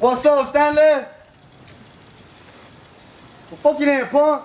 What's up, Stanley? Well, fuck you then, punk.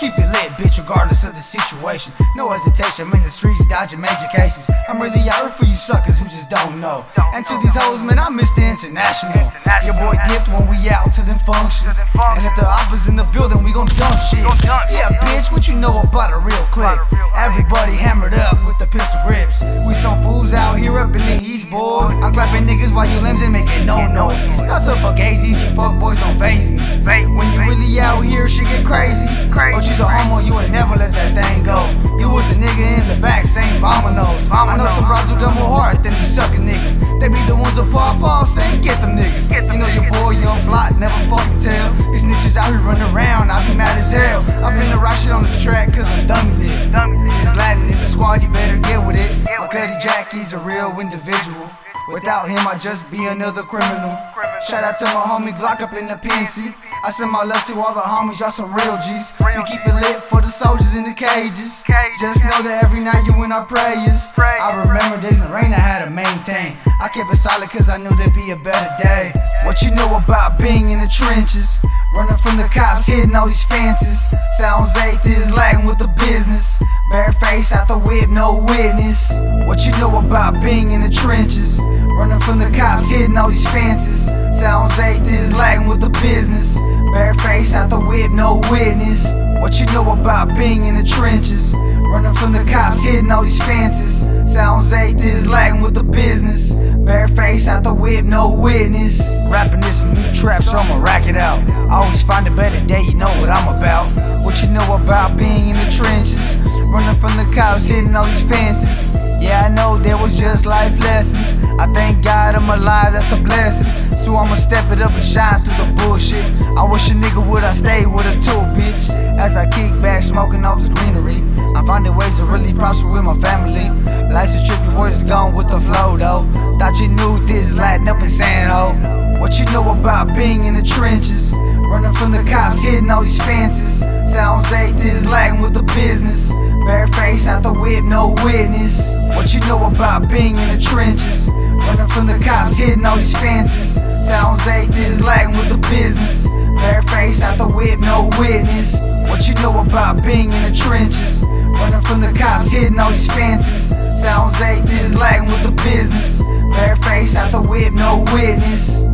Keep it lit, bitch, regardless of the situation. No hesitation, I'm in the streets dodging major cases. I'm really out for you suckers who just don't know. And to these hoes, man, I'm Mr. International. Your boy dipped when we out to them functions. And if the oppas in the building, we gon' dump shit. Yeah, bitch, what you know about a real click? Everybody hammered up with the pistol grips. We some fools out here up in the East, boy. I'm clapping niggas while you limbs and making no noise. Y'all I'm finna rock shit on this track, cause I'm dummy lit. This Latin is a squad, you better get with it. My Cuddy Jack, he's a real individual. Without him, I'd just be another criminal. Shout out to my homie Glock up in the PNC. I send my love to all the homies, y'all some real G's. We keep it lit for the soldiers in the cages. Just know that every night you in our prayers. I remember days in rain I had to maintain. I kept it solid cause I knew there'd be a better day. What you know about being in the trenches? Running from the cops, hitting all these fences. Sounds is lagging with the business. Bare face out the whip, no witness. What you know about being in the trenches? Running from the cops, hitting all these fences. Sounds is lagging with the business. Bare face out the whip, no witness. What you know about being in the trenches? Running from the cops, hitting all these fences. Sounds is lagging with the business. Bare face out the whip, no witness. Rapping this new trap, so I'ma rack it out. I always find a better day, you know what I'm about. What you know about being in the trenches? Running from the cops, hitting all these fences. Yeah, I know there was just life lessons. I thank God I'm alive, that's a blessing. So I'ma step it up and shine through the bullshit. I wish a nigga would have stayed with a tool, bitch. As I kick back, smoking all this greenery. I'm finding ways to really prosper with my family. Life's a trippy, boys gone with the flow though. Thought you knew this, Latin up in San Ho. What you know about being in the trenches? Running from the cops, hitting all these fences. Sounds is lagging with the business. Bare face out the whip, no witness. What you know about being in the trenches? Running from the cops, hitting all these fences. Sounds is lagging with the business. Bare face out the whip, no witness. What you know about being in the trenches? Running from the cops, hitting all these fences. Sounds is lagging with the business. Bare face out the whip, no witness.